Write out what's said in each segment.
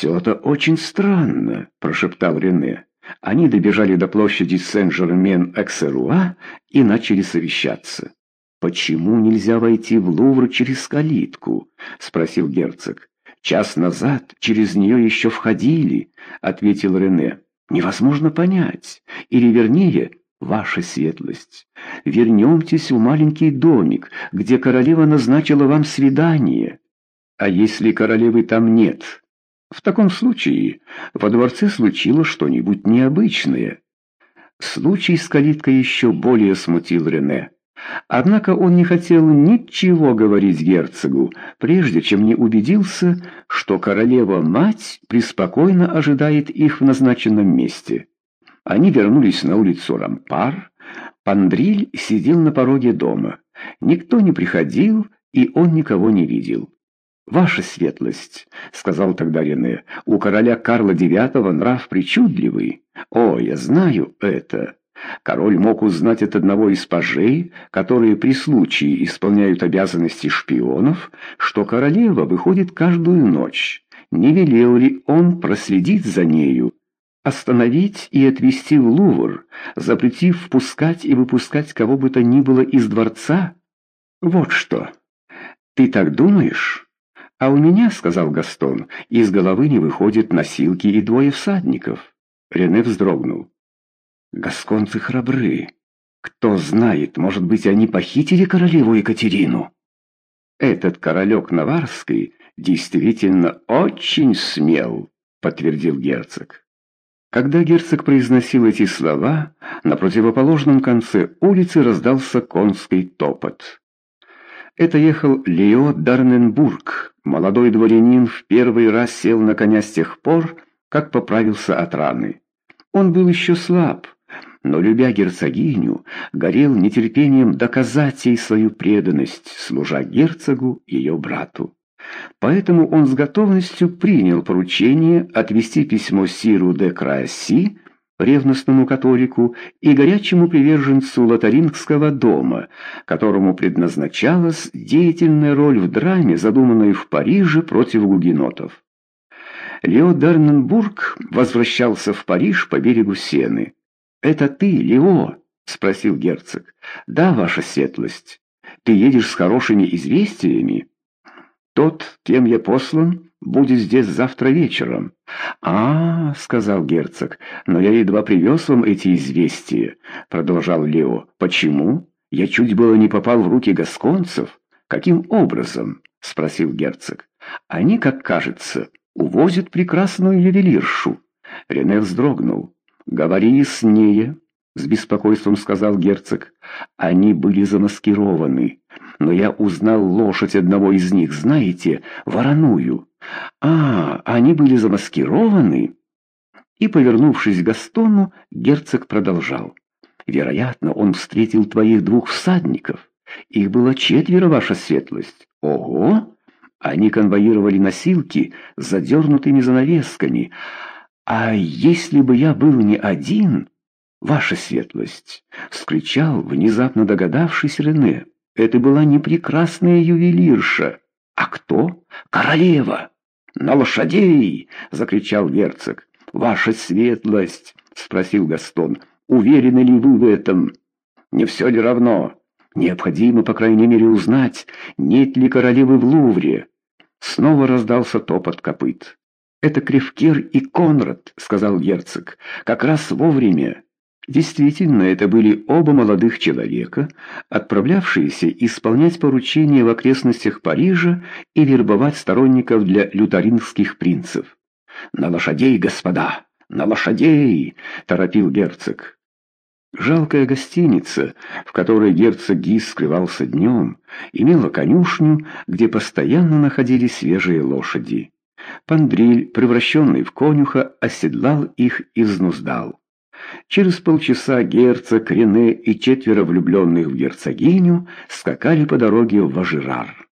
«Все это очень странно», — прошептал Рене. Они добежали до площади Сен-Жермен-Эксеруа и начали совещаться. «Почему нельзя войти в Лувр через калитку?» — спросил герцог. «Час назад через нее еще входили», — ответил Рене. «Невозможно понять. Или, вернее, ваша светлость. Вернемтесь в маленький домик, где королева назначила вам свидание. А если королевы там нет?» В таком случае во дворце случилось что-нибудь необычное. Случай с калиткой еще более смутил Рене. Однако он не хотел ничего говорить герцогу, прежде чем не убедился, что королева-мать преспокойно ожидает их в назначенном месте. Они вернулись на улицу Рампар. Пандриль сидел на пороге дома. Никто не приходил, и он никого не видел. «Ваша светлость», — сказал тогда Рене, — «у короля Карла IX нрав причудливый». «О, я знаю это». Король мог узнать от одного из пажей, которые при случае исполняют обязанности шпионов, что королева выходит каждую ночь. Не велел ли он проследить за нею, остановить и отвезти в Лувр, запретив впускать и выпускать кого бы то ни было из дворца? Вот что. Ты так думаешь? «А у меня, — сказал Гастон, — из головы не выходят носилки и двое всадников». Рене вздрогнул. «Гасконцы храбры. Кто знает, может быть, они похитили королеву Екатерину?» «Этот королек Наварский действительно очень смел», — подтвердил герцог. Когда герцог произносил эти слова, на противоположном конце улицы раздался конский топот. Это ехал Лео Дарненбург, молодой дворянин в первый раз сел на коня с тех пор, как поправился от раны. Он был еще слаб, но, любя герцогиню, горел нетерпением доказать ей свою преданность, служа герцогу ее брату. Поэтому он с готовностью принял поручение отвести письмо Сиру де Краси ревностному католику и горячему приверженцу лотарингского дома, которому предназначалась деятельная роль в драме, задуманной в Париже против гугенотов. Лео Дарненбург возвращался в Париж по берегу Сены. «Это ты, Лео?» — спросил герцог. «Да, ваша светлость. Ты едешь с хорошими известиями?» «Тот, кем я послан, будет здесь завтра вечером». «А, — сказал герцог, — но я едва привез вам эти известия», — продолжал Лео. «Почему? Я чуть было не попал в руки гасконцев. Каким образом?» — спросил герцог. «Они, как кажется, увозят прекрасную ювелиршу». Рене вздрогнул. «Говори яснее», — с беспокойством сказал герцог. «Они были замаскированы, но я узнал лошадь одного из них, знаете, вороную». «А, они были замаскированы?» И, повернувшись к Гастону, герцог продолжал. «Вероятно, он встретил твоих двух всадников. Их было четверо, ваша светлость. Ого!» Они конвоировали носилки с задернутыми занавесками. «А если бы я был не один...» «Ваша светлость!» — вскричал, внезапно догадавшись Рене. «Это была не прекрасная ювелирша. А кто? Королева!» «На лошадей!» — закричал герцог. «Ваша светлость!» — спросил Гастон. «Уверены ли вы в этом?» «Не все ли равно? Необходимо, по крайней мере, узнать, нет ли королевы в Лувре». Снова раздался топот копыт. «Это Кривкер и Конрад», — сказал герцог, — «как раз вовремя». Действительно, это были оба молодых человека, отправлявшиеся исполнять поручения в окрестностях Парижа и вербовать сторонников для лютаринских принцев. «На лошадей, господа! На лошадей!» — торопил герцог. Жалкая гостиница, в которой герцог Гис скрывался днем, имела конюшню, где постоянно находились свежие лошади. Пандриль, превращенный в конюха, оседлал их и взнуздал. Через полчаса герцог, Рене и четверо влюбленных в герцогиню скакали по дороге в Важирар.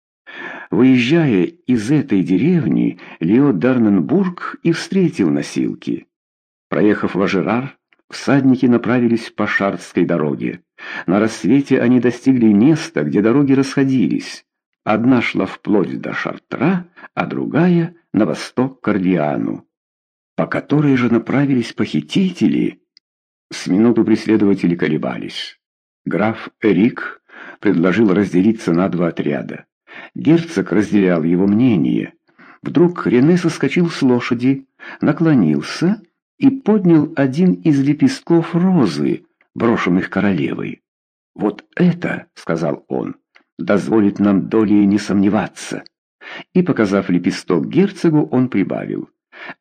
Выезжая из этой деревни, Лео Дарненбург и встретил носилки. Проехав Важирар, всадники направились по Шардской дороге. На рассвете они достигли места, где дороги расходились. Одна шла вплоть до Шартра, а другая — на восток к Орлеану. По которой же направились похитители? С минуту преследователи колебались. Граф Эрик предложил разделиться на два отряда. Герцог разделял его мнение. Вдруг Рене соскочил с лошади, наклонился и поднял один из лепестков розы, брошенных королевой. «Вот это, — сказал он, — дозволит нам долей не сомневаться». И, показав лепесток герцогу, он прибавил.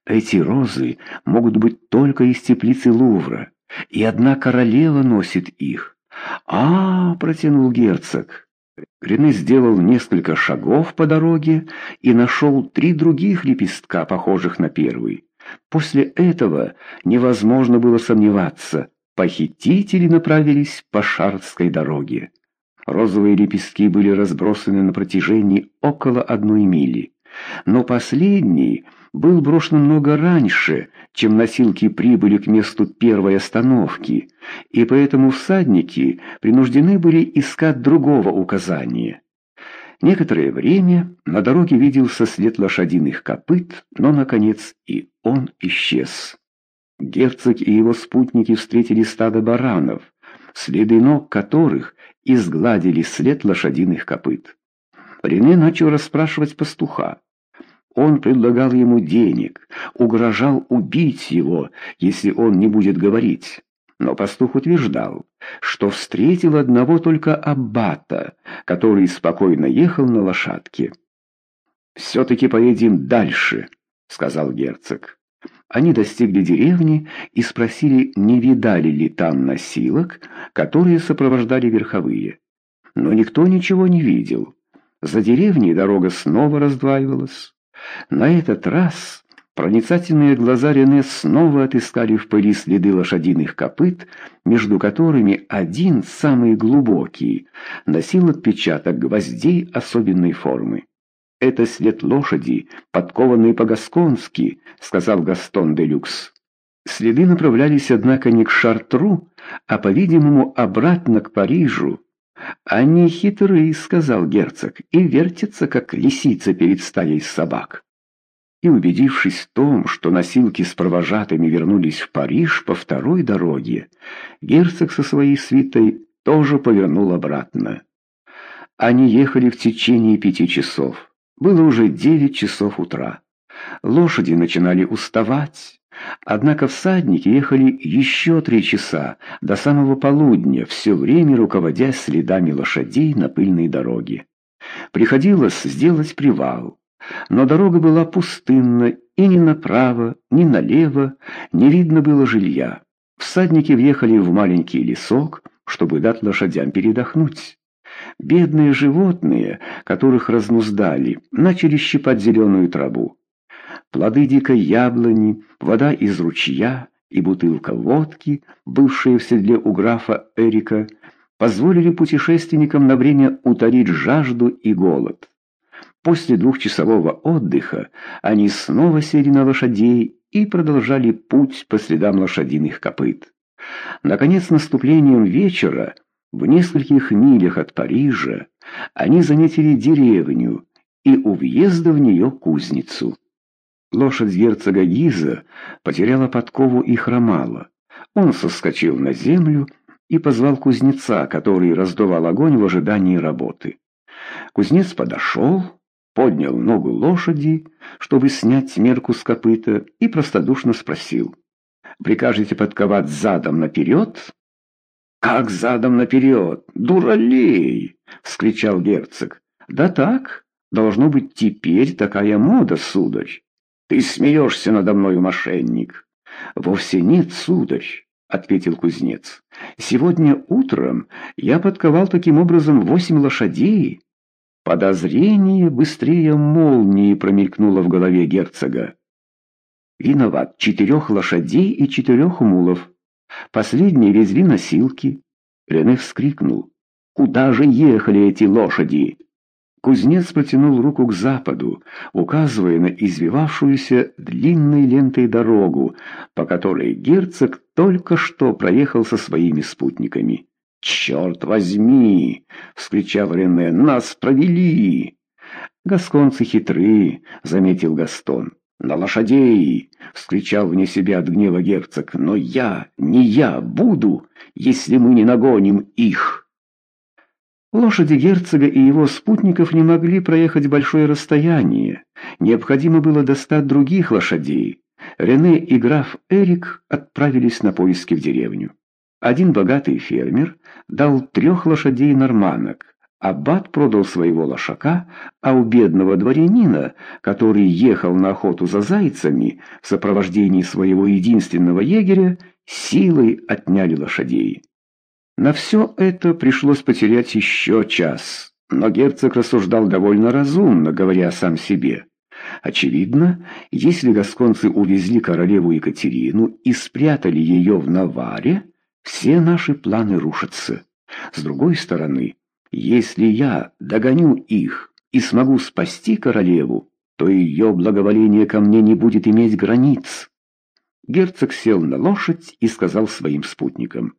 «Эти розы могут быть только из теплицы Лувра, и одна королева носит их». «А, — протянул герцог, Рене сделал несколько шагов по дороге и нашел три других лепестка, похожих на первый. После этого невозможно было сомневаться. Похитители направились по Шардской дороге. Розовые лепестки были разбросаны на протяжении около одной мили. Но последний был брошен много раньше, чем носилки прибыли к месту первой остановки, и поэтому всадники принуждены были искать другого указания. Некоторое время на дороге виделся след лошадиных копыт, но, наконец, и он исчез. Герцог и его спутники встретили стадо баранов, следы ног которых изгладили след лошадиных копыт. Рене начал расспрашивать пастуха. Он предлагал ему денег, угрожал убить его, если он не будет говорить. Но пастух утверждал, что встретил одного только аббата, который спокойно ехал на лошадке. «Все-таки поедем дальше», — сказал герцог. Они достигли деревни и спросили, не видали ли там носилок, которые сопровождали верховые. Но никто ничего не видел. За деревней дорога снова раздваивалась. На этот раз проницательные глаза Рене снова отыскали в пыли следы лошадиных копыт, между которыми один, самый глубокий, носил отпечаток гвоздей особенной формы. «Это след лошади, подкованной по-гасконски», — сказал Гастон де Люкс. Следы направлялись, однако, не к Шартру, а, по-видимому, обратно к Парижу. «Они хитрые», — сказал герцог, — «и вертятся, как лисица перед стаей собак». И, убедившись в том, что носилки с провожатыми вернулись в Париж по второй дороге, герцог со своей свитой тоже повернул обратно. Они ехали в течение пяти часов. Было уже девять часов утра. Лошади начинали уставать. Однако всадники ехали еще три часа, до самого полудня, все время руководя следами лошадей на пыльной дороге. Приходилось сделать привал, но дорога была пустынна, и ни направо, ни налево не видно было жилья. Всадники въехали в маленький лесок, чтобы дать лошадям передохнуть. Бедные животные, которых разнуздали, начали щипать зеленую траву. Плоды дикой яблони, вода из ручья и бутылка водки, бывшие в седле у графа Эрика, позволили путешественникам на время утолить жажду и голод. После двухчасового отдыха они снова сели на лошадей и продолжали путь по следам лошадиных копыт. Наконец, наступлением вечера в нескольких милях от Парижа они заметили деревню и у въезда в нее кузницу. Лошадь герцога Гиза потеряла подкову и хромала. Он соскочил на землю и позвал кузнеца, который раздувал огонь в ожидании работы. Кузнец подошел, поднял ногу лошади, чтобы снять мерку с копыта, и простодушно спросил. «Прикажете подковать задом наперед?» «Как задом наперед? Дуралей!» — вскричал герцог. «Да так, должно быть теперь такая мода, сударь. Ты смеешься надо мною, мошенник». «Вовсе нет, сударь», — ответил кузнец. «Сегодня утром я подковал таким образом восемь лошадей». Подозрение быстрее молнии промелькнуло в голове герцога. «Виноват четырех лошадей и четырех мулов». Последние везли носилки. Рене вскрикнул. «Куда же ехали эти лошади?» Кузнец протянул руку к западу, указывая на извивавшуюся длинной лентой дорогу, по которой герцог только что проехал со своими спутниками. «Черт возьми!» — вскричал Рене. «Нас провели!» «Гасконцы хитры», — заметил Гастон. «На лошадей!» — вскричал вне себя от гнева герцог. «Но я, не я, буду, если мы не нагоним их!» Лошади герцога и его спутников не могли проехать большое расстояние. Необходимо было достать других лошадей. Рене и граф Эрик отправились на поиски в деревню. Один богатый фермер дал трех лошадей-норманок. Аббат продал своего лошака, а у бедного дворянина, который ехал на охоту за зайцами в сопровождении своего единственного егеря, силой отняли лошадей. На все это пришлось потерять еще час, но герцог рассуждал довольно разумно, говоря сам себе. Очевидно, если гасконцы увезли королеву Екатерину и спрятали ее в Наваре, все наши планы рушатся. С другой стороны, если я догоню их и смогу спасти королеву, то ее благоволение ко мне не будет иметь границ. Герцог сел на лошадь и сказал своим спутникам,